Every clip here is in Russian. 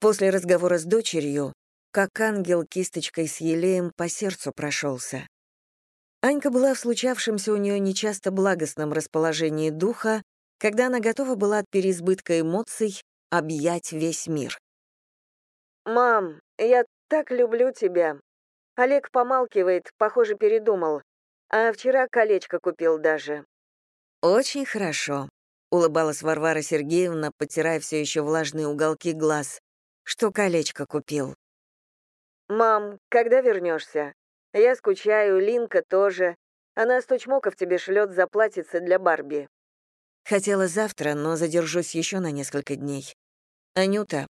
После разговора с дочерью, как ангел кисточкой с елеем по сердцу прошелся. Анька была в случавшемся у нее нечасто благостном расположении духа, когда она готова была от переизбытка эмоций объять весь мир. «Мам, я так люблю тебя. Олег помалкивает, похоже, передумал. А вчера колечко купил даже». «Очень хорошо», — улыбалась Варвара Сергеевна, потирая все еще влажные уголки глаз что колечко купил. «Мам, когда вернешься? Я скучаю, Линка тоже. Она сто чмоков тебе шлет заплатиться для Барби». Хотела завтра, но задержусь еще на несколько дней. Анюта,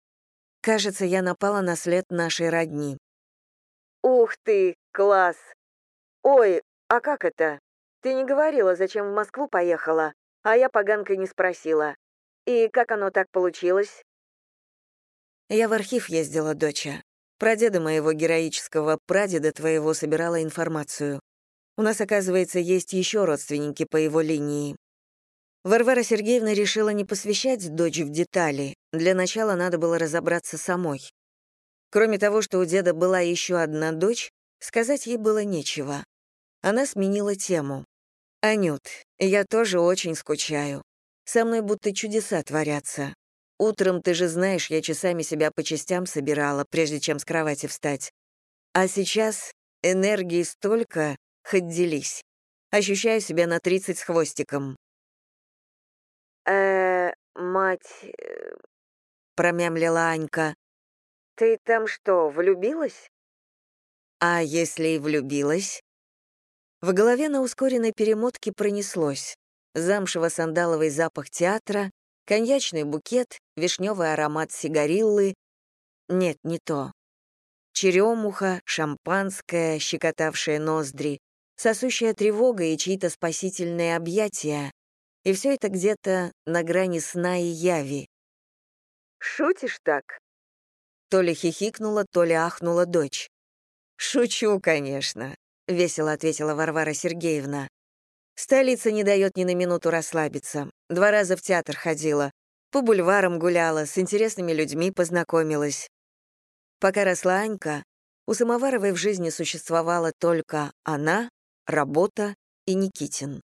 кажется, я напала на след нашей родни. Ух ты, класс! Ой, а как это? Ты не говорила, зачем в Москву поехала, а я поганкой не спросила. И как оно так получилось? Я в архив ездила, доча. Про деда моего героического прадеда твоего собирала информацию. У нас, оказывается, есть еще родственники по его линии. Варвара Сергеевна решила не посвящать дочь в детали. Для начала надо было разобраться самой. Кроме того, что у деда была еще одна дочь, сказать ей было нечего. Она сменила тему. «Анют, я тоже очень скучаю. Со мной будто чудеса творятся. Утром, ты же знаешь, я часами себя по частям собирала, прежде чем с кровати встать. А сейчас энергии столько, хоть делись. Ощущаю себя на 30 с хвостиком. э мать...» э, — промямлила Анька. «Ты там что, влюбилась?» «А если и влюбилась?» В голове на ускоренной перемотке пронеслось. Замшево-сандаловый запах театра, коньячный букет, вишневый аромат сигариллы. Нет, не то. Черемуха, шампанское, щекотавшее ноздри, сосущая тревога и чьи-то спасительные объятия. И все это где-то на грани сна и яви. «Шутишь так?» То ли хихикнула, то ли ахнула дочь. «Шучу, конечно», — весело ответила Варвара Сергеевна. Столица не дает ни на минуту расслабиться. Два раза в театр ходила, по бульварам гуляла, с интересными людьми познакомилась. Пока росла Анька, у Самоваровой в жизни существовала только она, работа и Никитин.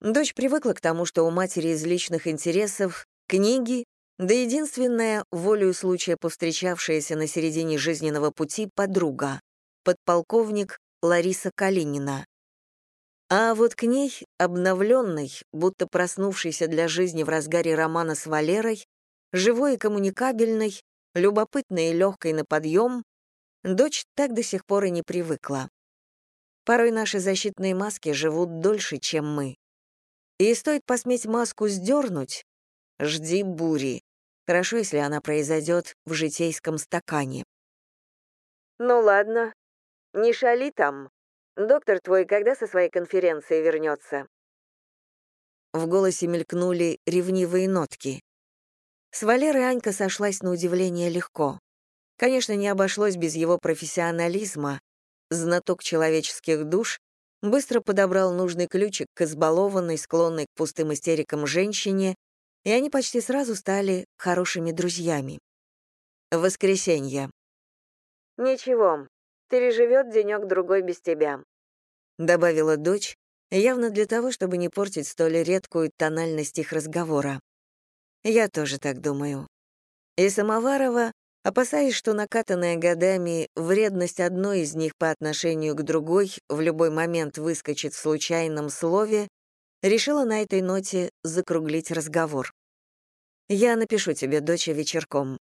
Дочь привыкла к тому, что у матери из личных интересов книги, да единственная, волею случая повстречавшаяся на середине жизненного пути, подруга, подполковник Лариса Калинина. А вот к ней, обновленной, будто проснувшейся для жизни в разгаре романа с Валерой, живой и коммуникабельной, любопытной и легкой на подъем, дочь так до сих пор и не привыкла. Порой наши защитные маски живут дольше, чем мы. И стоит посметь маску сдернуть, жди бури. Хорошо, если она произойдет в житейском стакане. «Ну ладно, не шали там», Доктор твой когда со своей конференции вернется? В голосе мелькнули ревнивые нотки. С Валерой Анька сошлась на удивление легко. Конечно, не обошлось без его профессионализма. Знаток человеческих душ быстро подобрал нужный ключик к избалованной, склонной к пустым истерикам женщине, и они почти сразу стали хорошими друзьями. Воскресенье. «Ничего, переживет денек-другой без тебя», — добавила дочь, явно для того, чтобы не портить столь редкую тональность их разговора. Я тоже так думаю. И Самоварова, опасаясь, что накатанная годами вредность одной из них по отношению к другой в любой момент выскочит в случайном слове, решила на этой ноте закруглить разговор. «Я напишу тебе, доча, вечерком».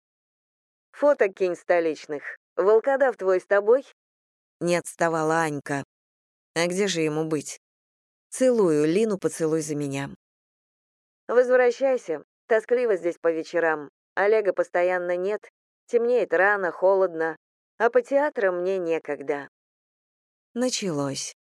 «Фото кинь столичных. Волкодав твой с тобой?» Не отставала Анька. А где же ему быть? Целую, Лину поцелуй за меня. Возвращайся. Тоскливо здесь по вечерам. Олега постоянно нет. Темнеет рано, холодно. А по театрам мне некогда. Началось.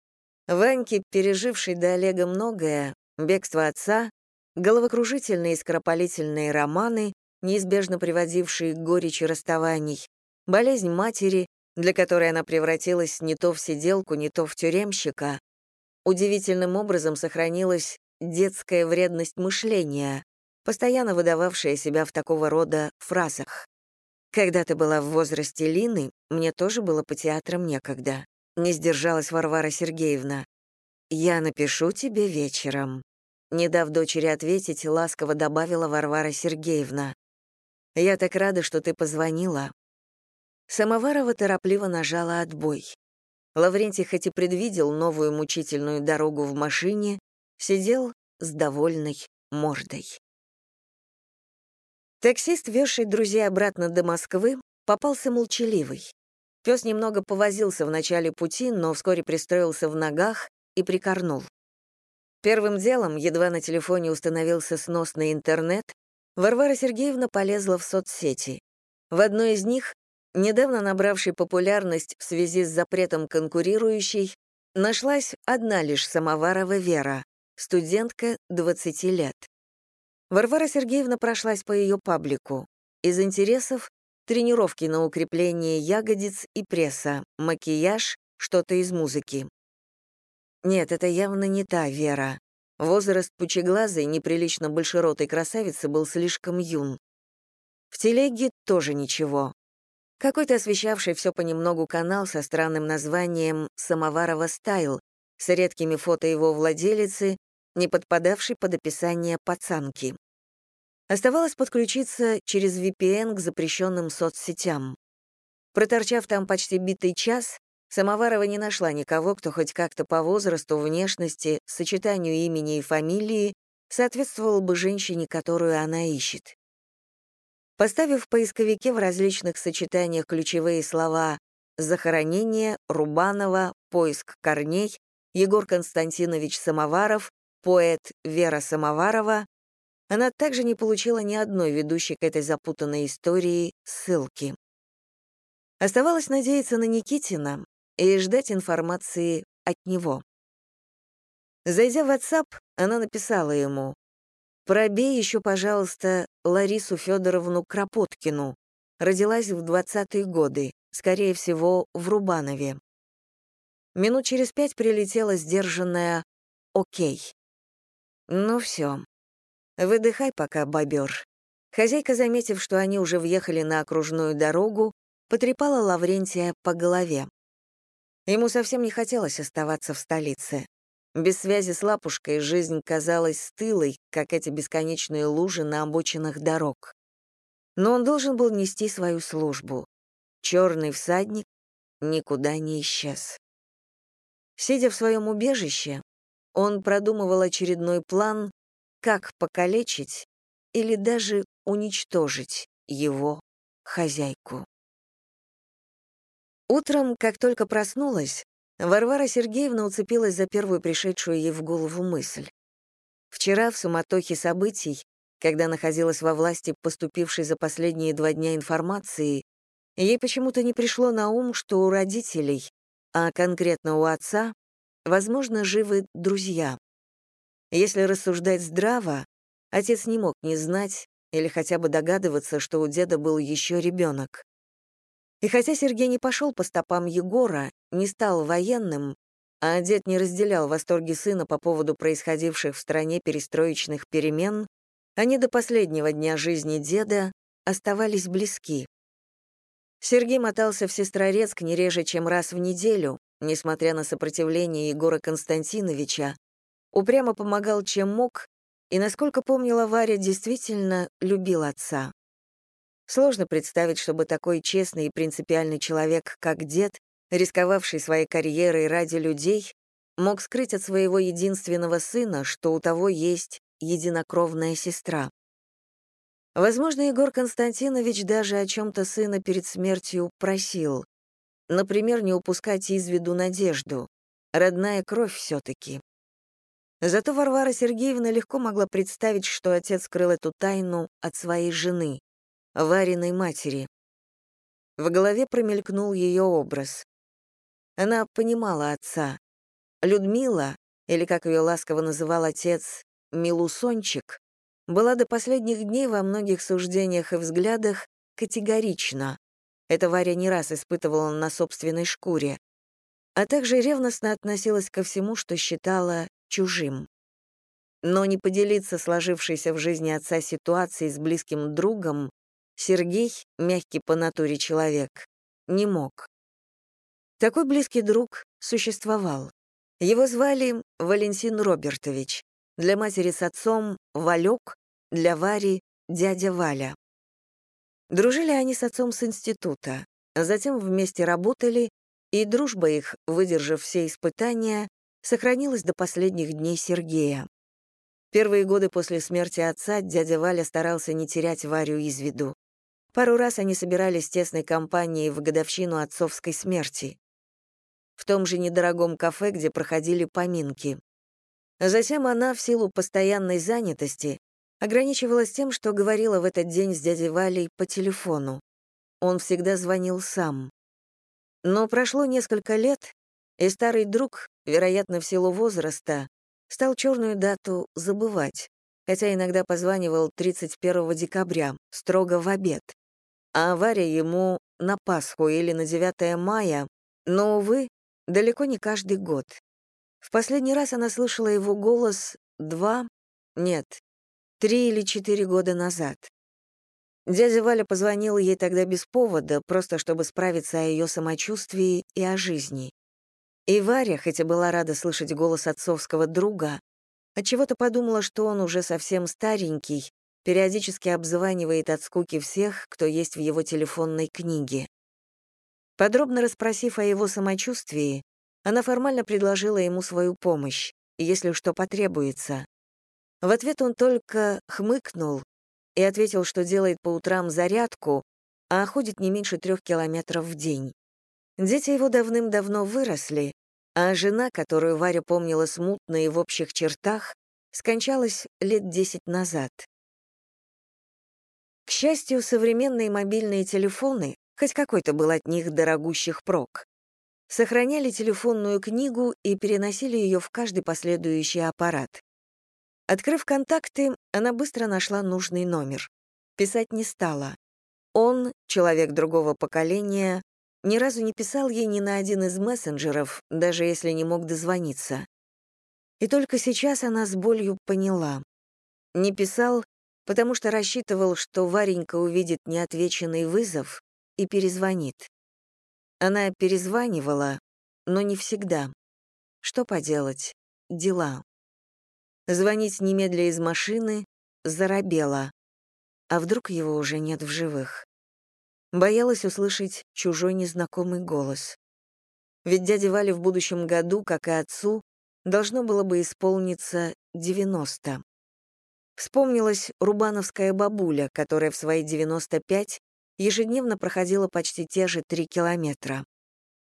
Ваньке, переживший до Олега многое, бегство отца, головокружительные и скоропалительные романы, неизбежно приводившие к горечи расставаний, болезнь матери, для которой она превратилась не то в сиделку, не то в тюремщика, удивительным образом сохранилась детская вредность мышления, постоянно выдававшая себя в такого рода фразах. Когда ты была в возрасте Лины, мне тоже было по театрам некогда. Не сдержалась Варвара Сергеевна. Я напишу тебе вечером. Не дав дочери ответить, ласково добавила Варвара Сергеевна. «Я так рада, что ты позвонила». Самоварова торопливо нажала отбой. Лаврентий хоть и предвидел новую мучительную дорогу в машине, сидел с довольной мордой. Таксист, везший друзей обратно до Москвы, попался молчаливый. Пес немного повозился в начале пути, но вскоре пристроился в ногах и прикорнул. Первым делом, едва на телефоне установился сносный интернет, Варвара Сергеевна полезла в соцсети. В одной из них, недавно набравшей популярность в связи с запретом конкурирующей, нашлась одна лишь Самоварова Вера, студентка 20 лет. Варвара Сергеевна прошлась по ее паблику. Из интересов — тренировки на укрепление ягодиц и пресса, макияж, что-то из музыки. Нет, это явно не та Вера. Возраст пучеглазой, неприлично большеротой красавицы был слишком юн. В телеге тоже ничего. Какой-то освещавший все понемногу канал со странным названием «Самоварова стайл», с редкими фото его владелицы, не подпадавшей под описание пацанки. Оставалось подключиться через VPN к запрещенным соцсетям. Проторчав там почти битый час, Самоварова не нашла никого, кто хоть как-то по возрасту, внешности, сочетанию имени и фамилии соответствовал бы женщине, которую она ищет. Поставив в поисковике в различных сочетаниях ключевые слова «захоронение», «Рубанова», «поиск корней», Егор Константинович Самоваров, поэт Вера Самоварова, она также не получила ни одной ведущей к этой запутанной истории ссылки. Оставалось надеяться на Никитина, и ждать информации от него. Зайдя в WhatsApp, она написала ему «Пробей еще, пожалуйста, Ларису Федоровну Кропоткину. Родилась в 20-е годы, скорее всего, в Рубанове». Минут через пять прилетела сдержанная «Окей». «Ну все. Выдыхай пока, бобер». Хозяйка, заметив, что они уже въехали на окружную дорогу, потрепала Лаврентия по голове. Ему совсем не хотелось оставаться в столице. Без связи с лапушкой жизнь казалась стылой, как эти бесконечные лужи на обочинах дорог. Но он должен был нести свою службу. Черный всадник никуда не исчез. Сидя в своем убежище, он продумывал очередной план, как покалечить или даже уничтожить его хозяйку. Утром, как только проснулась, Варвара Сергеевна уцепилась за первую пришедшую ей в голову мысль. Вчера, в суматохе событий, когда находилась во власти поступившей за последние два дня информации, ей почему-то не пришло на ум, что у родителей, а конкретно у отца, возможно, живы друзья. Если рассуждать здраво, отец не мог не знать или хотя бы догадываться, что у деда был еще ребенок. И хотя Сергей не пошел по стопам Егора, не стал военным, а дед не разделял восторги сына по поводу происходивших в стране перестроечных перемен, они до последнего дня жизни деда оставались близки. Сергей мотался в Сестрорецк не реже, чем раз в неделю, несмотря на сопротивление Егора Константиновича, упрямо помогал, чем мог, и, насколько помнила Варя, действительно любил отца. Сложно представить, чтобы такой честный и принципиальный человек, как дед, рисковавший своей карьерой ради людей, мог скрыть от своего единственного сына, что у того есть единокровная сестра. Возможно, Егор Константинович даже о чем-то сына перед смертью просил. Например, не упускать из виду надежду. Родная кровь все-таки. Зато Варвара Сергеевна легко могла представить, что отец скрыл эту тайну от своей жены. Вариной матери. В голове промелькнул ее образ. Она понимала отца. Людмила, или, как ее ласково называл отец, Милусончик, была до последних дней во многих суждениях и взглядах категорична. Это Варя не раз испытывала на собственной шкуре, а также ревностно относилась ко всему, что считала чужим. Но не поделиться сложившейся в жизни отца ситуацией с близким другом Сергей, мягкий по натуре человек, не мог. Такой близкий друг существовал. Его звали Валентин Робертович, для матери с отцом — Валек, для Вари — дядя Валя. Дружили они с отцом с института, а затем вместе работали, и дружба их, выдержав все испытания, сохранилась до последних дней Сергея. Первые годы после смерти отца дядя Валя старался не терять Варю из виду. Пару раз они собирались тесной компанией в годовщину отцовской смерти. В том же недорогом кафе, где проходили поминки. Затем она, в силу постоянной занятости, ограничивалась тем, что говорила в этот день с дядей Валей по телефону. Он всегда звонил сам. Но прошло несколько лет, и старый друг, вероятно, в силу возраста, стал черную дату забывать, хотя иногда позванивал 31 декабря, строго в обед. А Варя ему на Пасху или на 9 мая, но, увы, далеко не каждый год. В последний раз она слышала его голос два, нет, три или четыре года назад. Дядя Валя позвонил ей тогда без повода, просто чтобы справиться о ее самочувствии и о жизни. И Варя, хотя была рада слышать голос отцовского друга, отчего-то подумала, что он уже совсем старенький, периодически обзванивает от скуки всех, кто есть в его телефонной книге. Подробно расспросив о его самочувствии, она формально предложила ему свою помощь, если что потребуется. В ответ он только хмыкнул и ответил, что делает по утрам зарядку, а ходит не меньше трех километров в день. Дети его давным-давно выросли, а жена, которую Варя помнила смутно и в общих чертах, скончалась лет десять назад. К счастью, современные мобильные телефоны, хоть какой-то был от них дорогущих прок, сохраняли телефонную книгу и переносили ее в каждый последующий аппарат. Открыв контакты, она быстро нашла нужный номер. Писать не стала. Он, человек другого поколения, ни разу не писал ей ни на один из мессенджеров, даже если не мог дозвониться. И только сейчас она с болью поняла. Не писал, потому что рассчитывал, что Варенька увидит неотвеченный вызов и перезвонит. Она перезванивала, но не всегда. Что поделать? Дела. Звонить немедля из машины заробела. А вдруг его уже нет в живых? Боялась услышать чужой незнакомый голос. Ведь дяде Вале в будущем году, как и отцу, должно было бы исполниться 90. Вспомнилась рубановская бабуля, которая в свои 95 ежедневно проходила почти те же три километра.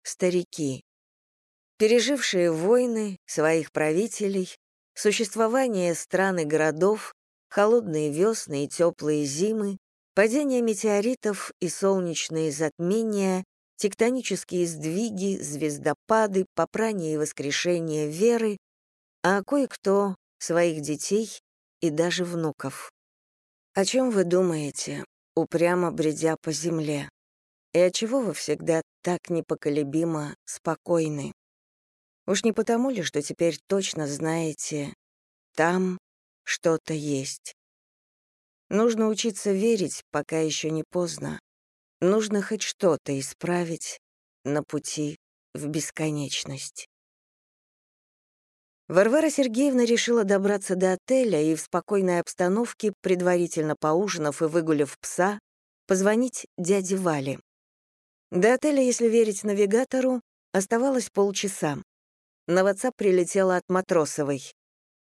Старики. Пережившие войны, своих правителей, существование стран и городов, холодные весны и теплые зимы, Падение метеоритов и солнечные затмения, тектонические сдвиги, звездопады, попрание и воскрешение веры, а кое-кто — своих детей и даже внуков. О чем вы думаете, упрямо бредя по земле? И отчего вы всегда так непоколебимо спокойны? Уж не потому ли, что теперь точно знаете, там что-то есть? Нужно учиться верить, пока еще не поздно. Нужно хоть что-то исправить на пути в бесконечность. Варвара Сергеевна решила добраться до отеля и в спокойной обстановке, предварительно поужинав и выгулив пса, позвонить дяде Вале. До отеля, если верить навигатору, оставалось полчаса. На WhatsApp прилетела от Матросовой.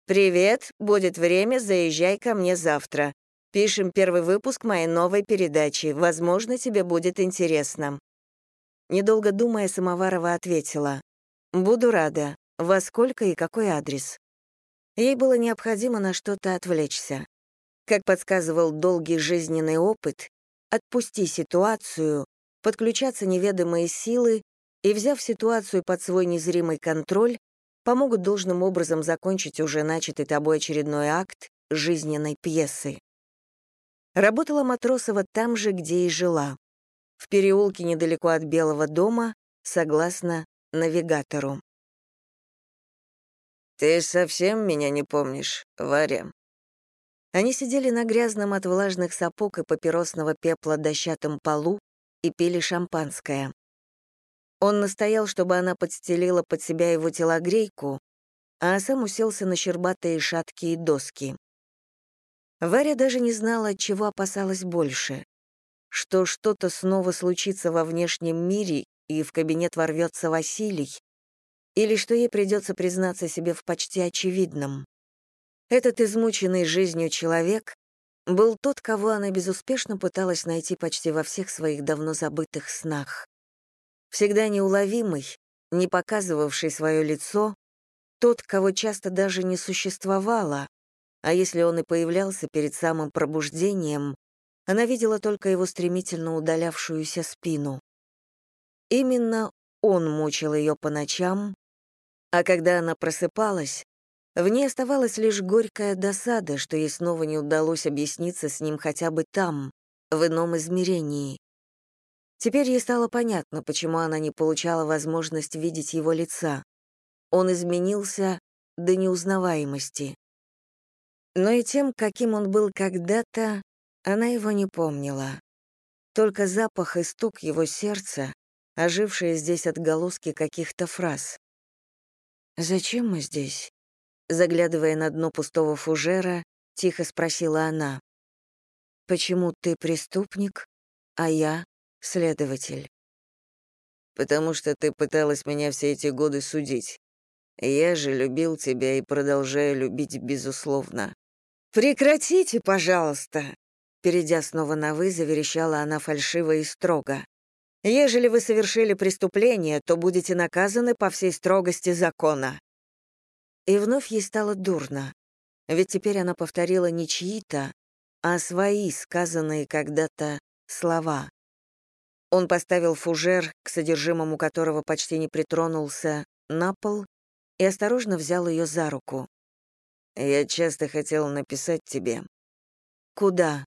«Привет, будет время, заезжай ко мне завтра. Пишем первый выпуск моей новой передачи. Возможно, тебе будет интересно». Недолго думая, Самоварова ответила. «Буду рада. Во сколько и какой адрес?» Ей было необходимо на что-то отвлечься. Как подсказывал долгий жизненный опыт, отпусти ситуацию, подключаться неведомые силы и, взяв ситуацию под свой незримый контроль, помогут должным образом закончить уже начатый тобой очередной акт жизненной пьесы. Работала Матросова там же, где и жила. В переулке недалеко от Белого дома, согласно навигатору. «Ты совсем меня не помнишь, Варя?» Они сидели на грязном от влажных сапог и папиросного пепла дощатом полу и пили шампанское. Он настоял, чтобы она подстелила под себя его телогрейку, а сам уселся на щербатые шаткие доски. Варя даже не знала, чего опасалась больше. Что что-то снова случится во внешнем мире, и в кабинет ворвется Василий, или что ей придется признаться себе в почти очевидном. Этот измученный жизнью человек был тот, кого она безуспешно пыталась найти почти во всех своих давно забытых снах. Всегда неуловимый, не показывавший свое лицо, тот, кого часто даже не существовало, а если он и появлялся перед самым пробуждением, она видела только его стремительно удалявшуюся спину. Именно он мучил ее по ночам, а когда она просыпалась, в ней оставалась лишь горькая досада, что ей снова не удалось объясниться с ним хотя бы там, в ином измерении. Теперь ей стало понятно, почему она не получала возможность видеть его лица. Он изменился до неузнаваемости. Но и тем, каким он был когда-то, она его не помнила. Только запах и стук его сердца, ожившие здесь отголоски каких-то фраз. «Зачем мы здесь?» Заглядывая на дно пустого фужера, тихо спросила она. «Почему ты преступник, а я — следователь?» «Потому что ты пыталась меня все эти годы судить. Я же любил тебя и продолжаю любить безусловно». «Прекратите, пожалуйста!» Перейдя снова на «вы», заверещала она фальшиво и строго. «Ежели вы совершили преступление, то будете наказаны по всей строгости закона». И вновь ей стало дурно, ведь теперь она повторила не чьи-то, а свои, сказанные когда-то, слова. Он поставил фужер, к содержимому которого почти не притронулся, на пол и осторожно взял ее за руку. «Я часто хотел написать тебе». «Куда?»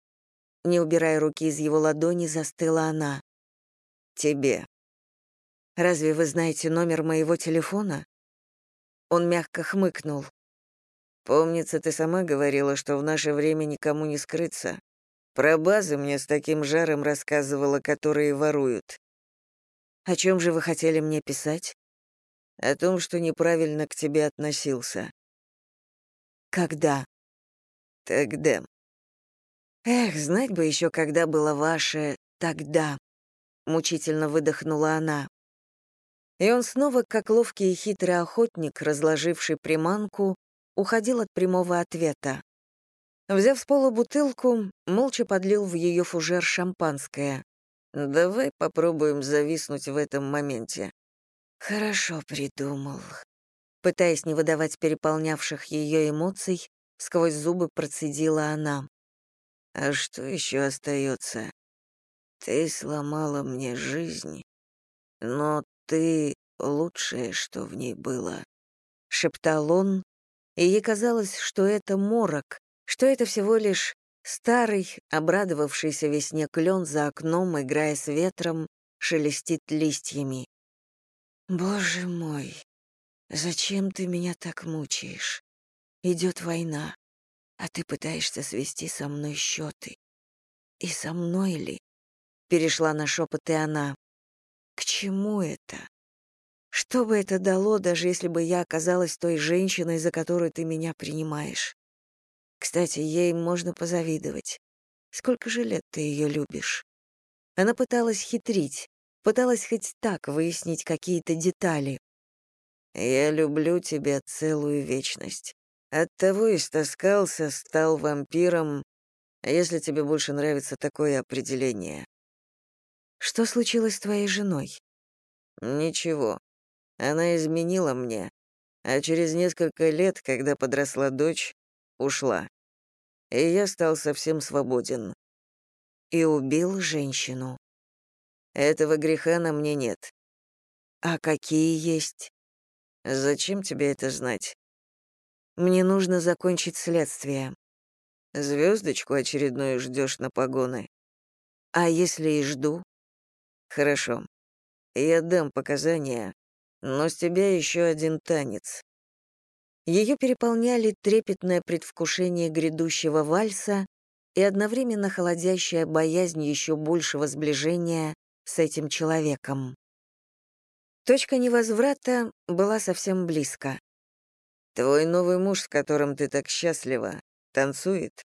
Не убирая руки из его ладони, застыла она. «Тебе». «Разве вы знаете номер моего телефона?» Он мягко хмыкнул. «Помнится, ты сама говорила, что в наше время никому не скрыться. Про базы мне с таким жаром рассказывала, которые воруют». «О чем же вы хотели мне писать?» «О том, что неправильно к тебе относился». «Когда?» «Тогда». «Эх, знать бы еще, когда было ваше «тогда», — мучительно выдохнула она. И он снова, как ловкий и хитрый охотник, разложивший приманку, уходил от прямого ответа. Взяв с пола бутылку, молча подлил в ее фужер шампанское. «Давай попробуем зависнуть в этом моменте». «Хорошо придумал». Пытаясь не выдавать переполнявших ее эмоций, сквозь зубы процедила она. А что еще остается? Ты сломала мне жизнь, но ты лучшее, что в ней было. Шептал он, и ей казалось, что это морок, что это всего лишь старый, обрадовавшийся весне клен за окном, играя с ветром, шелестит листьями. «Боже мой, зачем ты меня так мучаешь? Идет война а ты пытаешься свести со мной счеты. И со мной ли? Перешла на шепот и она. К чему это? Что бы это дало, даже если бы я оказалась той женщиной, за которую ты меня принимаешь? Кстати, ей можно позавидовать. Сколько же лет ты ее любишь? Она пыталась хитрить, пыталась хоть так выяснить какие-то детали. «Я люблю тебя целую вечность. Оттого истаскался, стал вампиром, если тебе больше нравится такое определение. Что случилось с твоей женой? Ничего. Она изменила мне, а через несколько лет, когда подросла дочь, ушла. И я стал совсем свободен. И убил женщину. Этого греха на мне нет. А какие есть? Зачем тебе это знать? Мне нужно закончить следствие. Звездочку очередную ждешь на погоны. А если и жду? Хорошо. Я дам показания, но с тебя еще один танец. Ее переполняли трепетное предвкушение грядущего вальса и одновременно холодящая боязнь еще большего сближения с этим человеком. Точка невозврата была совсем близко. «Твой новый муж, с которым ты так счастлива, танцует?»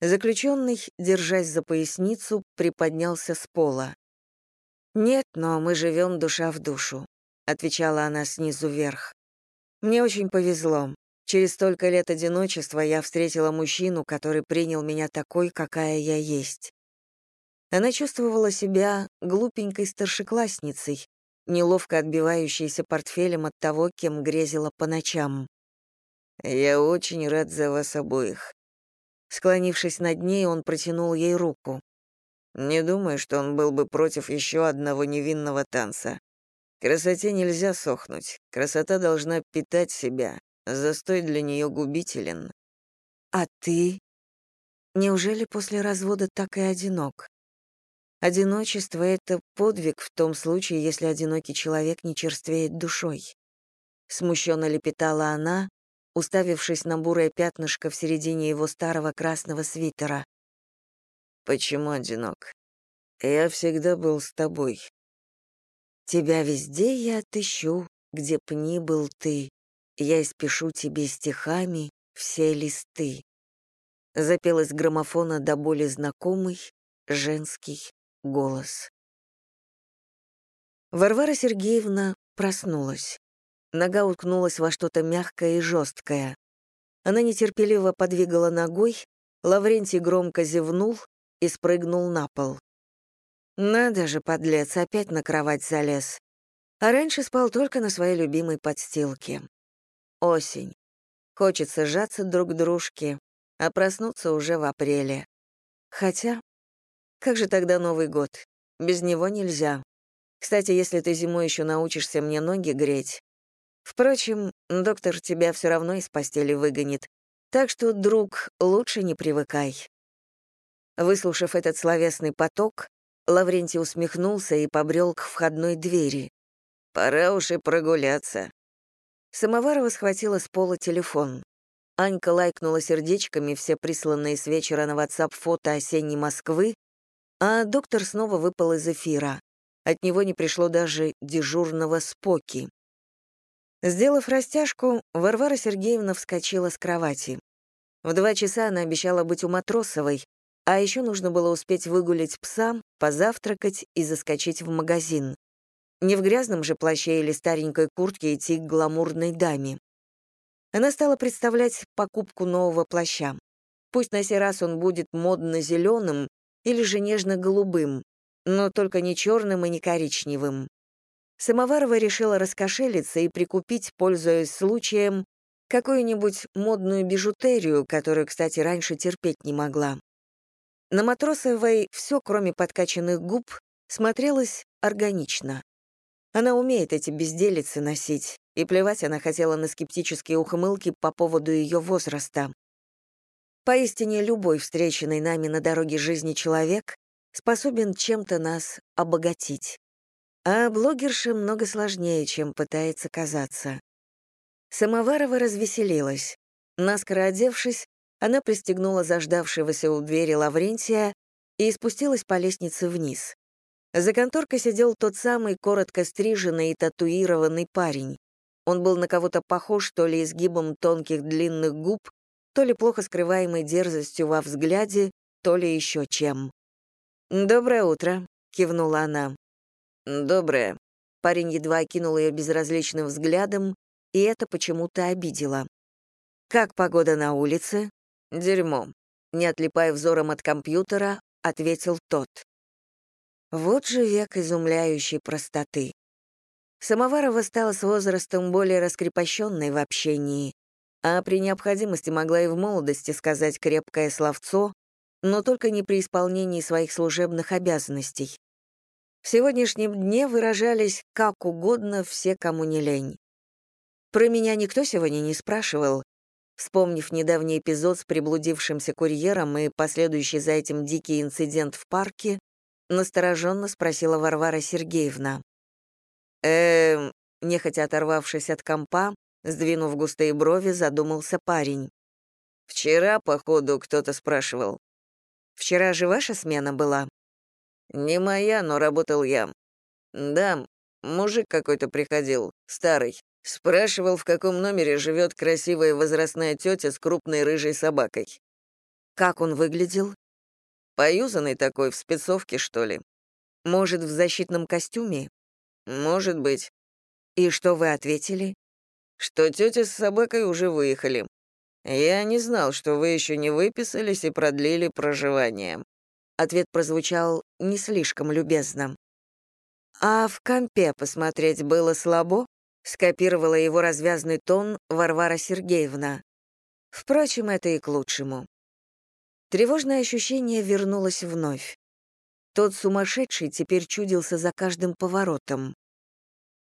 Заключенный, держась за поясницу, приподнялся с пола. «Нет, но мы живем душа в душу», — отвечала она снизу вверх. «Мне очень повезло. Через столько лет одиночества я встретила мужчину, который принял меня такой, какая я есть. Она чувствовала себя глупенькой старшеклассницей, неловко отбивающейся портфелем от того, кем грезила по ночам. «Я очень рад за вас обоих». Склонившись над ней, он протянул ей руку. «Не думаю, что он был бы против еще одного невинного танца. Красоте нельзя сохнуть, красота должна питать себя, Застой для нее губителен. А ты? Неужели после развода так и одинок? Одиночество — это подвиг в том случае, если одинокий человек не черствеет душой. Смущенно лепетала она, уставившись на бурое пятнышко в середине его старого красного свитера. «Почему одинок? Я всегда был с тобой». «Тебя везде я отыщу, где б ни был ты», я испишу тебе стихами все листы. Запел из граммофона до боли знакомый женский голос. Варвара Сергеевна проснулась. Нога уткнулась во что-то мягкое и жесткое. Она нетерпеливо подвигала ногой, Лаврентий громко зевнул и спрыгнул на пол. Надо же, подлец, опять на кровать залез. А раньше спал только на своей любимой подстилке. Осень. Хочется сжаться друг к дружке, а проснуться уже в апреле. Хотя, как же тогда Новый год? Без него нельзя. Кстати, если ты зимой еще научишься мне ноги греть. Впрочем, доктор тебя все равно из постели выгонит. Так что, друг, лучше не привыкай. Выслушав этот словесный поток, Лаврентий усмехнулся и побрел к входной двери. «Пора уж и прогуляться», Самоварова схватила с пола телефон. Анька лайкнула сердечками все присланные с вечера на WhatsApp фото осенней Москвы, а доктор снова выпал из эфира. От него не пришло даже дежурного споки. Сделав растяжку, Варвара Сергеевна вскочила с кровати. В два часа она обещала быть у Матросовой, а еще нужно было успеть выгулить пса, позавтракать и заскочить в магазин. Не в грязном же плаще или старенькой куртке идти к гламурной даме. Она стала представлять покупку нового плаща. Пусть на сей раз он будет модно-зеленым или же нежно-голубым, но только не черным и не коричневым. Самоварова решила раскошелиться и прикупить, пользуясь случаем, какую-нибудь модную бижутерию, которую, кстати, раньше терпеть не могла. На Матросовой все, кроме подкачанных губ, смотрелось органично. Она умеет эти безделицы носить, и плевать она хотела на скептические ухмылки по поводу ее возраста. Поистине любой встреченный нами на дороге жизни человек способен чем-то нас обогатить. А блогерше много сложнее, чем пытается казаться. Самоварова развеселилась. Наскоро одевшись, она пристегнула заждавшегося у двери Лаврентия и спустилась по лестнице вниз. За конторкой сидел тот самый коротко стриженный и татуированный парень. Он был на кого-то похож то ли изгибом тонких длинных губ, то ли плохо скрываемой дерзостью во взгляде, то ли еще чем. «Доброе утро», — кивнула она. «Доброе». Парень едва окинул ее безразличным взглядом, и это почему-то обидело. «Как погода на улице?» «Дерьмо», — не отлипая взором от компьютера, ответил тот. Вот же век изумляющей простоты. Самоварова стала с возрастом более раскрепощенной в общении, а при необходимости могла и в молодости сказать крепкое словцо, но только не при исполнении своих служебных обязанностей. В сегодняшнем дне выражались как угодно все, кому не лень. Про меня никто сегодня не спрашивал, Вспомнив недавний эпизод с приблудившимся курьером и последующий за этим дикий инцидент в парке, настороженно спросила Варвара Сергеевна. Эм, нехотя оторвавшись от компа, Сдвинув густые брови, задумался парень. «Вчера, походу, кто-то спрашивал». «Вчера же ваша смена была?» «Не моя, но работал я. Да, мужик какой-то приходил, старый. Спрашивал, в каком номере живет красивая возрастная тетя с крупной рыжей собакой. Как он выглядел? Поюзанный такой, в спецовке, что ли. Может, в защитном костюме? Может быть. И что вы ответили? Что тетя с собакой уже выехали. Я не знал, что вы еще не выписались и продлили проживание. Ответ прозвучал не слишком любезно. А в компе посмотреть было слабо? Скопировала его развязный тон Варвара Сергеевна. Впрочем, это и к лучшему. Тревожное ощущение вернулось вновь. Тот сумасшедший теперь чудился за каждым поворотом.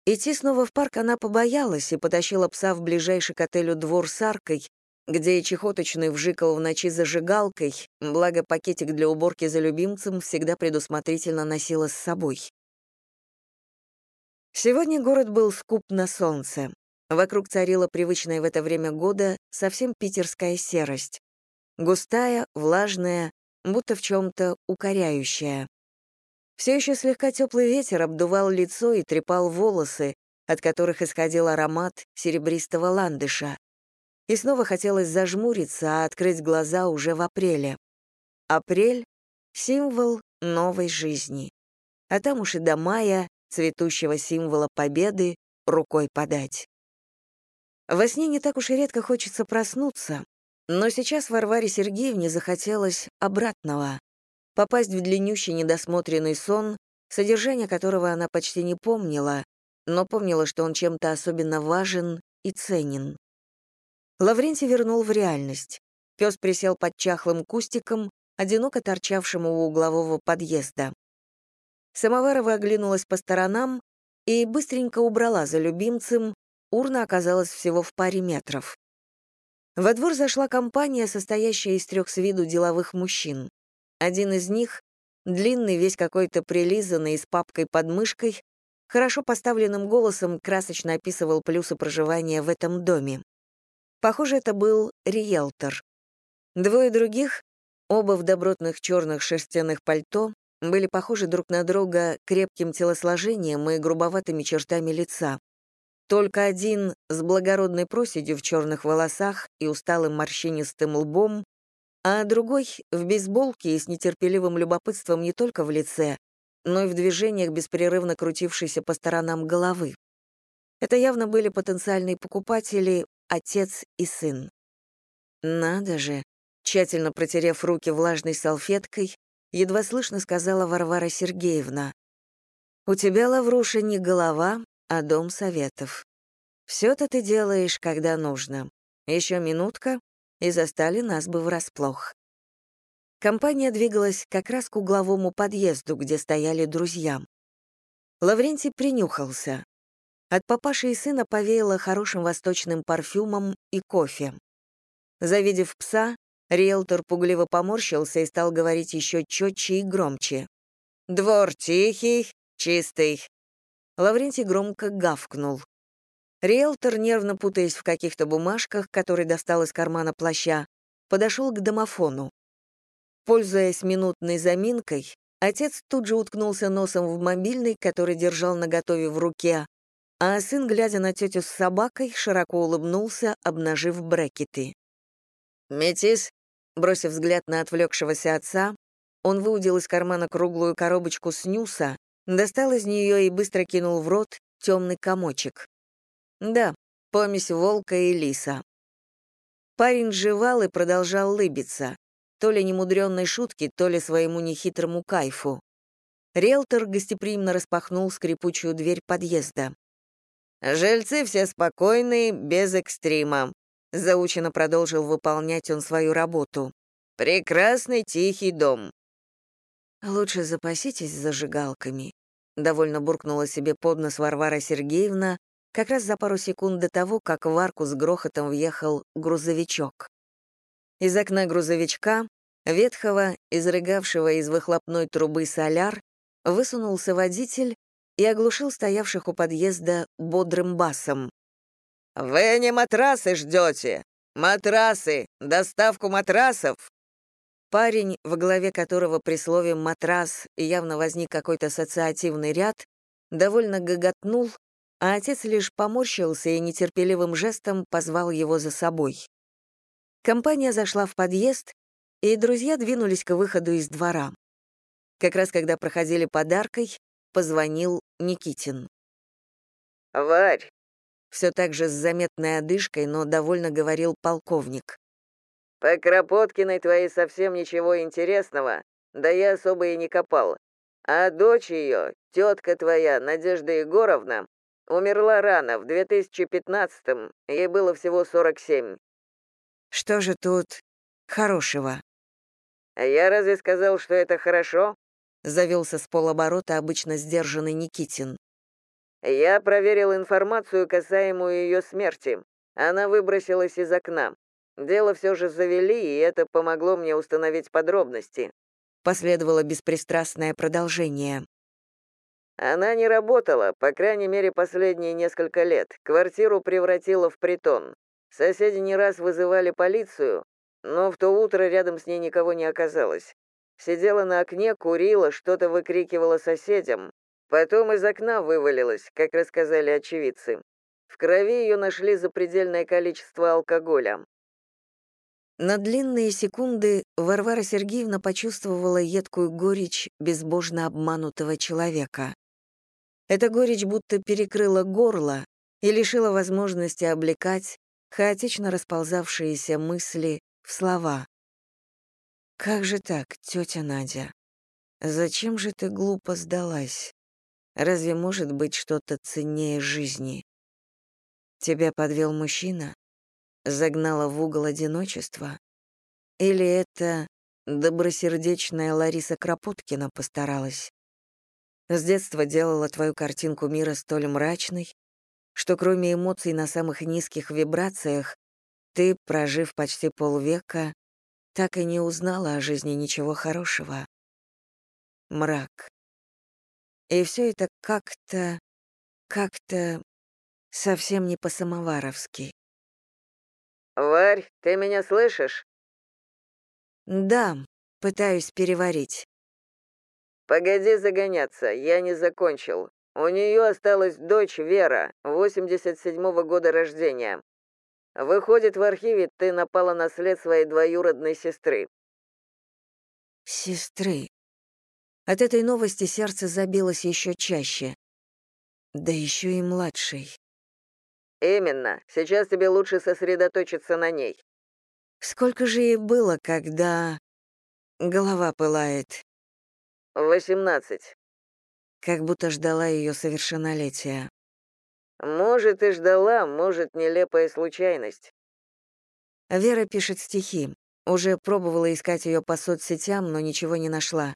Идти снова в парк она побоялась и потащила пса в ближайший к отелю двор с аркой, где и чехоточный вжикал в ночи зажигалкой, благо пакетик для уборки за любимцем всегда предусмотрительно носила с собой. Сегодня город был скуп на солнце. Вокруг царила привычная в это время года совсем питерская серость. Густая, влажная, будто в чем-то укоряющая. Все еще слегка теплый ветер обдувал лицо и трепал волосы, от которых исходил аромат серебристого ландыша. И снова хотелось зажмуриться, а открыть глаза уже в апреле. Апрель — символ новой жизни. А там уж и до мая цветущего символа победы, рукой подать. Во сне не так уж и редко хочется проснуться, но сейчас Варваре Сергеевне захотелось обратного — попасть в длиннющий недосмотренный сон, содержание которого она почти не помнила, но помнила, что он чем-то особенно важен и ценен. Лаврентий вернул в реальность. Пес присел под чахлым кустиком, одиноко торчавшим у углового подъезда. Самоварова оглянулась по сторонам и быстренько убрала за любимцем, урна оказалась всего в паре метров. Во двор зашла компания, состоящая из трех с виду деловых мужчин. Один из них, длинный, весь какой-то прилизанный, с папкой под мышкой, хорошо поставленным голосом красочно описывал плюсы проживания в этом доме. Похоже, это был риэлтор. Двое других, оба в добротных черных шерстяных пальто, были похожи друг на друга крепким телосложением и грубоватыми чертами лица. Только один с благородной проседью в черных волосах и усталым морщинистым лбом, а другой в бейсболке и с нетерпеливым любопытством не только в лице, но и в движениях, беспрерывно крутившейся по сторонам головы. Это явно были потенциальные покупатели, отец и сын. Надо же, тщательно протерев руки влажной салфеткой, едва слышно сказала Варвара Сергеевна. «У тебя, Лавруша, не голова, а дом советов. Все-то ты делаешь, когда нужно. Еще минутка, и застали нас бы врасплох». Компания двигалась как раз к угловому подъезду, где стояли друзья. Лаврентий принюхался. От папаши и сына повеяло хорошим восточным парфюмом и кофе. Завидев пса, Риэлтор пугливо поморщился и стал говорить еще четче и громче. «Двор тихий, чистый». Лаврентий громко гавкнул. Риэлтор, нервно путаясь в каких-то бумажках, которые достал из кармана плаща, подошел к домофону. Пользуясь минутной заминкой, отец тут же уткнулся носом в мобильный, который держал наготове в руке, а сын, глядя на тетю с собакой, широко улыбнулся, обнажив брекеты. «Метис, Бросив взгляд на отвлекшегося отца, он выудил из кармана круглую коробочку снюса, достал из нее и быстро кинул в рот темный комочек. Да, помесь волка и лиса. Парень жевал и продолжал лыбиться, то ли немудренной шутки, то ли своему нехитрому кайфу. Риэлтор гостеприимно распахнул скрипучую дверь подъезда. «Жильцы все спокойные, без экстрима. Заучено продолжил выполнять он свою работу. «Прекрасный тихий дом». «Лучше запаситесь зажигалками», — довольно буркнула себе под нос Варвара Сергеевна, как раз за пару секунд до того, как в арку с грохотом въехал грузовичок. Из окна грузовичка, ветхого, изрыгавшего из выхлопной трубы соляр, высунулся водитель и оглушил стоявших у подъезда бодрым басом. «Вы не матрасы ждете! Матрасы! Доставку матрасов!» Парень, в голове которого при слове «матрас» явно возник какой-то ассоциативный ряд, довольно гоготнул, а отец лишь поморщился и нетерпеливым жестом позвал его за собой. Компания зашла в подъезд, и друзья двинулись к выходу из двора. Как раз когда проходили подаркой, позвонил Никитин. «Варь!» Все так же с заметной одышкой, но довольно говорил полковник. «По Кропоткиной твоей совсем ничего интересного, да я особо и не копал. А дочь ее, тетка твоя, Надежда Егоровна, умерла рано, в 2015-м, ей было всего 47. Что же тут хорошего? Я разве сказал, что это хорошо? Завелся с полоборота обычно сдержанный Никитин. Я проверил информацию, касаемую ее смерти. Она выбросилась из окна. Дело все же завели, и это помогло мне установить подробности. Последовало беспристрастное продолжение. Она не работала, по крайней мере, последние несколько лет. Квартиру превратила в притон. Соседи не раз вызывали полицию, но в то утро рядом с ней никого не оказалось. Сидела на окне, курила, что-то выкрикивала соседям. Потом из окна вывалилась, как рассказали очевидцы. В крови ее нашли запредельное количество алкоголя. На длинные секунды Варвара Сергеевна почувствовала едкую горечь безбожно обманутого человека. Эта горечь будто перекрыла горло и лишила возможности облекать хаотично расползавшиеся мысли в слова. «Как же так, тетя Надя? Зачем же ты глупо сдалась? Разве может быть что-то ценнее жизни? Тебя подвел мужчина? Загнала в угол одиночества? Или это добросердечная Лариса Кропоткина постаралась? С детства делала твою картинку мира столь мрачной, что кроме эмоций на самых низких вибрациях, ты, прожив почти полвека, так и не узнала о жизни ничего хорошего. Мрак. И все это как-то, как-то совсем не по-самоваровски. «Варь, ты меня слышишь?» «Да, пытаюсь переварить». «Погоди загоняться, я не закончил. У нее осталась дочь Вера, 87-го года рождения. Выходит, в архиве ты напала на след своей двоюродной сестры. Сестры. От этой новости сердце забилось еще чаще. Да еще и младшей. Именно. Сейчас тебе лучше сосредоточиться на ней. Сколько же ей было, когда... Голова пылает. Восемнадцать как будто ждала ее совершеннолетия. «Может, и ждала, может, нелепая случайность». Вера пишет стихи. Уже пробовала искать ее по соцсетям, но ничего не нашла.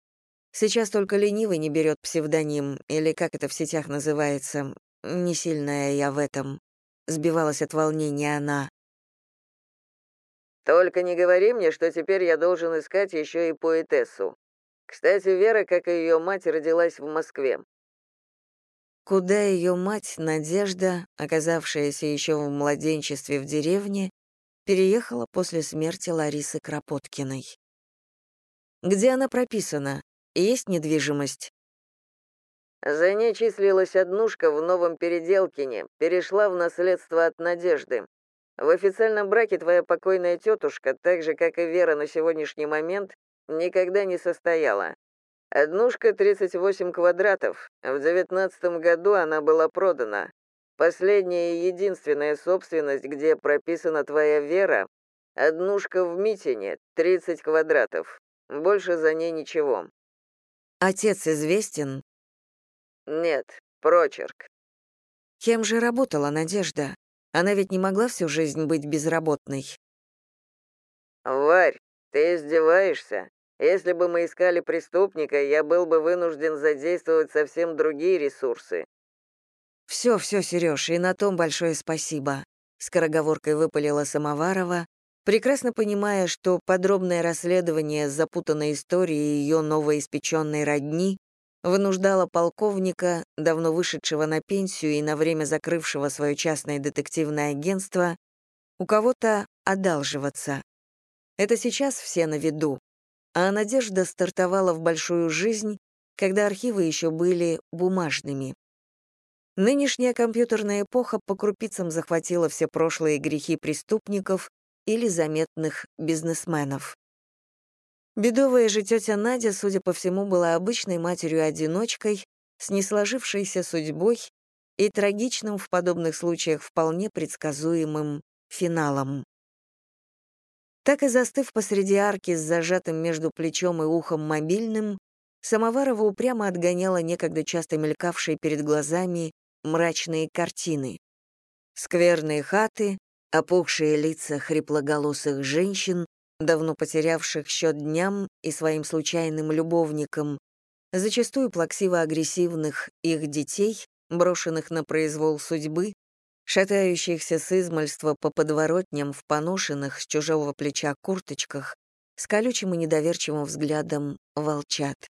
Сейчас только ленивый не берет псевдоним, или как это в сетях называется. Не сильная я в этом. Сбивалась от волнения она. «Только не говори мне, что теперь я должен искать еще и поэтессу. Кстати, Вера, как и ее мать, родилась в Москве. Куда ее мать, Надежда, оказавшаяся еще в младенчестве в деревне, переехала после смерти Ларисы Кропоткиной. Где она прописана? Есть недвижимость? За ней числилась однушка в Новом Переделкине, перешла в наследство от Надежды. В официальном браке твоя покойная тетушка, так же, как и Вера на сегодняшний момент, никогда не состояла. Однушка 38 квадратов. В девятнадцатом году она была продана. Последняя и единственная собственность, где прописана твоя вера, однушка в Митине, 30 квадратов. Больше за ней ничего. Отец известен? Нет, прочерк. Кем же работала Надежда? Она ведь не могла всю жизнь быть безработной. Варь, ты издеваешься? Если бы мы искали преступника, я был бы вынужден задействовать совсем другие ресурсы. Все, все, Сереж, и на том большое спасибо. Скороговоркой выпалила Самоварова, прекрасно понимая, что подробное расследование запутанной истории ее новоиспеченной родни вынуждала полковника, давно вышедшего на пенсию и на время закрывшего свое частное детективное агентство, у кого-то одалживаться. Это сейчас все на виду, а Надежда стартовала в большую жизнь, когда архивы еще были бумажными. Нынешняя компьютерная эпоха по крупицам захватила все прошлые грехи преступников или заметных бизнесменов. Бедовая же тетя Надя, судя по всему, была обычной матерью-одиночкой, с несложившейся судьбой и трагичным в подобных случаях вполне предсказуемым финалом. Так и застыв посреди арки с зажатым между плечом и ухом мобильным, Самоварова упрямо отгоняла некогда часто мелькавшие перед глазами мрачные картины. Скверные хаты, опухшие лица хриплоголосых женщин, давно потерявших счет дням и своим случайным любовникам, зачастую плаксиво-агрессивных их детей, брошенных на произвол судьбы, шатающихся с измальства по подворотням в поношенных с чужого плеча курточках, с колючим и недоверчивым взглядом волчат.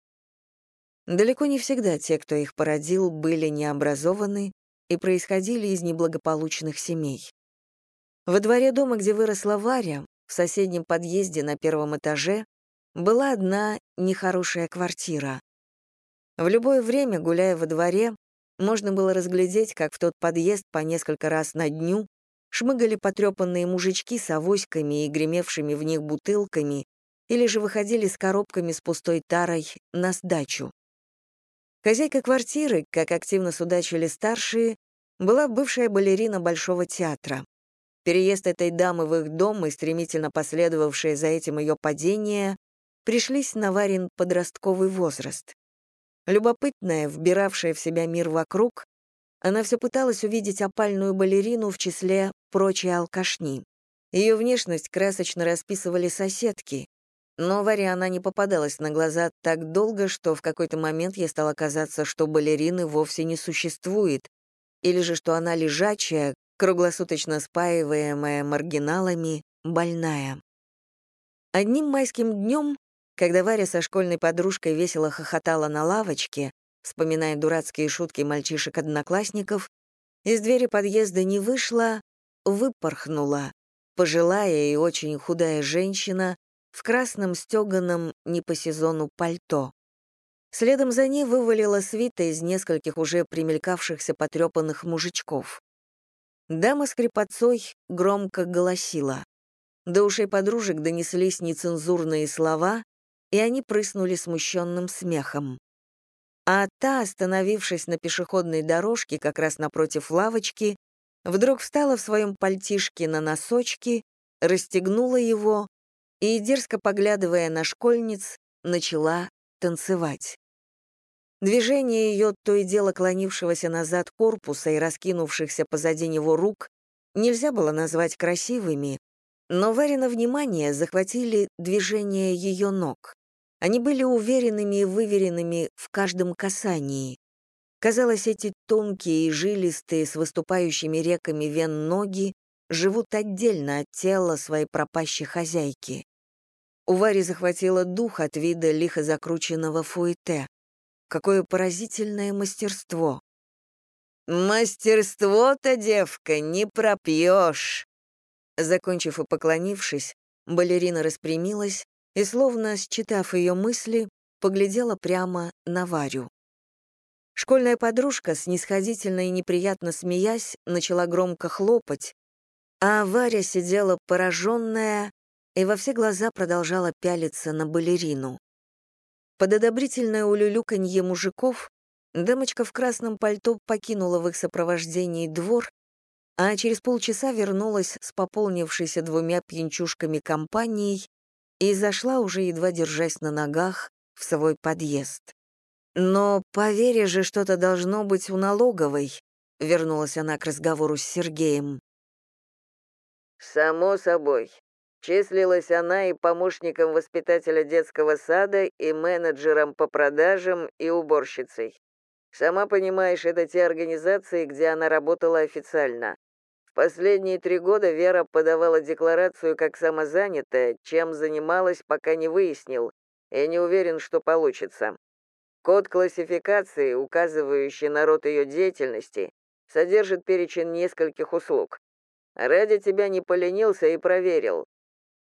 Далеко не всегда те, кто их породил, были необразованы и происходили из неблагополучных семей. Во дворе дома, где выросла Варя, в соседнем подъезде на первом этаже, была одна нехорошая квартира. В любое время, гуляя во дворе, можно было разглядеть, как в тот подъезд по несколько раз на дню шмыгали потрепанные мужички с авоськами и гремевшими в них бутылками или же выходили с коробками с пустой тарой на сдачу. Хозяйка квартиры, как активно судачили старшие, была бывшая балерина Большого театра. Переезд этой дамы в их дом и стремительно последовавшее за этим ее падение пришлись на Варин подростковый возраст. Любопытная, вбиравшая в себя мир вокруг, она все пыталась увидеть опальную балерину в числе прочей алкашни. Ее внешность красочно расписывали соседки, но Варе она не попадалась на глаза так долго, что в какой-то момент ей стало казаться, что балерины вовсе не существует, или же что она лежачая, круглосуточно спаиваемая маргиналами, больная. Одним майским днем когда Варя со школьной подружкой весело хохотала на лавочке, вспоминая дурацкие шутки мальчишек-одноклассников, из двери подъезда не вышла, выпорхнула, пожилая и очень худая женщина в красном стеганом не по сезону пальто. Следом за ней вывалила свита из нескольких уже примелькавшихся потрепанных мужичков. Дама с крепотцой громко голосила. До ушей подружек донеслись нецензурные слова, и они прыснули смущенным смехом. А та, остановившись на пешеходной дорожке как раз напротив лавочки, вдруг встала в своем пальтишке на носочки, расстегнула его и, дерзко поглядывая на школьниц, начала танцевать. Движение ее, то и дело клонившегося назад корпуса и раскинувшихся позади него рук, нельзя было назвать красивыми, но Варина внимание захватили движения ее ног. Они были уверенными и выверенными в каждом касании. Казалось, эти тонкие и жилистые с выступающими реками вен ноги живут отдельно от тела своей пропащей хозяйки. У Вари захватило дух от вида лихо закрученного фуэте. Какое поразительное мастерство! «Мастерство-то, девка, не пропьешь!» Закончив и поклонившись, балерина распрямилась и, словно считав ее мысли, поглядела прямо на Варю. Школьная подружка, снисходительно и неприятно смеясь, начала громко хлопать, а Варя сидела пораженная и во все глаза продолжала пялиться на балерину. Под одобрительное улюлюканье мужиков дамочка в красном пальто покинула в их сопровождении двор а через полчаса вернулась с пополнившейся двумя пьянчушками компанией и зашла, уже едва держась на ногах, в свой подъезд. «Но, поверь же, что-то должно быть у налоговой», — вернулась она к разговору с Сергеем. «Само собой. Числилась она и помощником воспитателя детского сада, и менеджером по продажам, и уборщицей. Сама понимаешь, это те организации, где она работала официально. Последние три года Вера подавала декларацию как самозанятая, чем занималась, пока не выяснил, и не уверен, что получится. Код классификации, указывающий на род ее деятельности, содержит перечень нескольких услуг. Ради тебя не поленился и проверил.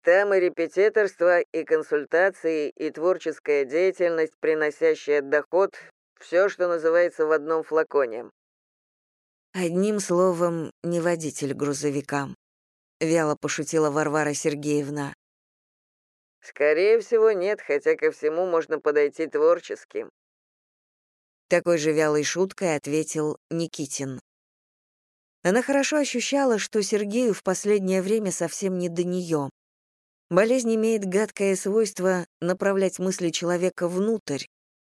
Там и репетиторство, и консультации, и творческая деятельность, приносящая доход, все, что называется в одном флаконе. Одним словом, не водитель грузовика. Вяло пошутила Варвара Сергеевна. Скорее всего, нет, хотя ко всему можно подойти творчески. Такой же вялой шуткой ответил Никитин. Она хорошо ощущала, что Сергею в последнее время совсем не до нее. Болезнь имеет гадкое свойство направлять мысли человека внутрь.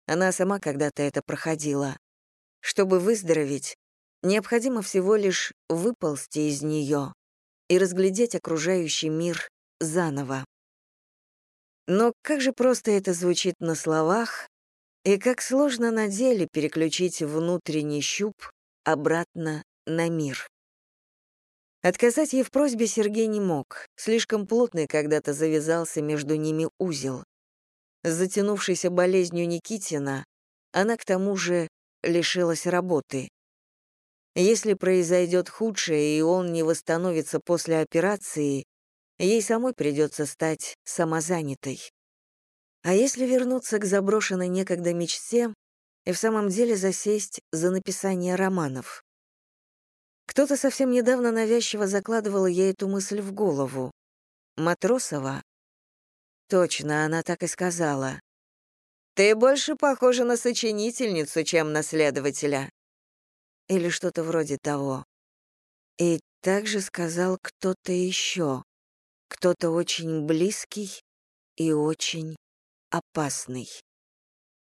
Она сама когда-то это проходила. Чтобы выздороветь, необходимо всего лишь выползти из нее и разглядеть окружающий мир заново. Но как же просто это звучит на словах, и как сложно на деле переключить внутренний щуп обратно на мир. Отказать ей в просьбе Сергей не мог, слишком плотный когда-то завязался между ними узел. С затянувшейся болезнью Никитина она к тому же лишилась работы. Если произойдет худшее, и он не восстановится после операции, ей самой придется стать самозанятой. А если вернуться к заброшенной некогда мечте и в самом деле засесть за написание романов? Кто-то совсем недавно навязчиво закладывал ей эту мысль в голову. Матросова? Точно, она так и сказала. «Ты больше похожа на сочинительницу, чем на следователя». Или что-то вроде того. И также сказал кто-то еще. Кто-то очень близкий и очень опасный.